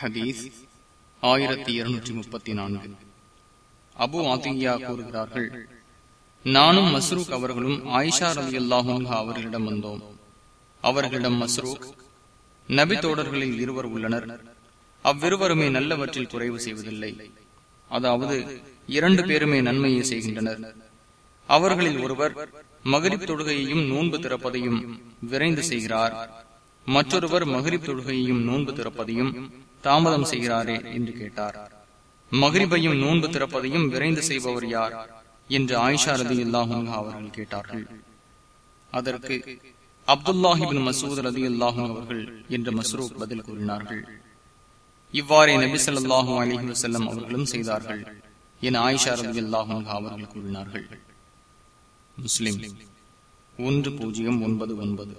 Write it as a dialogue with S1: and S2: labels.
S1: ஹதீஸ் ஆயிரத்தி இருநூற்றி முப்பத்தி நான்கு. அபு ஆத்தியா கூறுகிறார்கள் நானும் மஸ்ரூக் அவர்களும் ஆயிஷா ரவி அல்லாஹூங்கா அவர்களிடம் வந்தோம். அவர்களிடம் மஸ்ரூக் நபி தோடர்களில் இருவர் உள்ளனர். அவ்விருவருமே நல்லவற்றில் குறைவு செய்வதில்லை. அதாவது இரண்டு பேருமே நன்மையை செய்கின்றனர். அவர்களில் ஒருவர் மகரிப் தொழுகையையும் நோன்பு திறப்பதையும் விரைந்து செய்கிறார். மற்றொருவர் மகரிப் தொழுகையையும் நோன்பு திறப்பதையும் தாமதம் செய்கிறாரே என்று கேட்டார். மகிரிபையும் நோன்பு திறப்பதையும் விரைந்து செய்பவர் யார்? என்று ஆயிஷா ரதி இல்லாஹும் அவர்கள் கேட்டார்கள். அதற்கு அப்துல்லாஹிபின் மசூத் ரதி அல்லாஹும் அவர்கள் என்று மஸ்ரூக் பதில் கூறினார்கள். இவ்வாறே நபி சொல்லாஹு அலிஹி வசல்லம் அவர்களும் செய்தார்கள் என ஆயிஷா ரதி அல்லாஹும் அவர்கள் கூறினார்கள். முஸ்லிம் ஒன்று பூஜ்ஜியம் ஒன்பது ஒன்பது.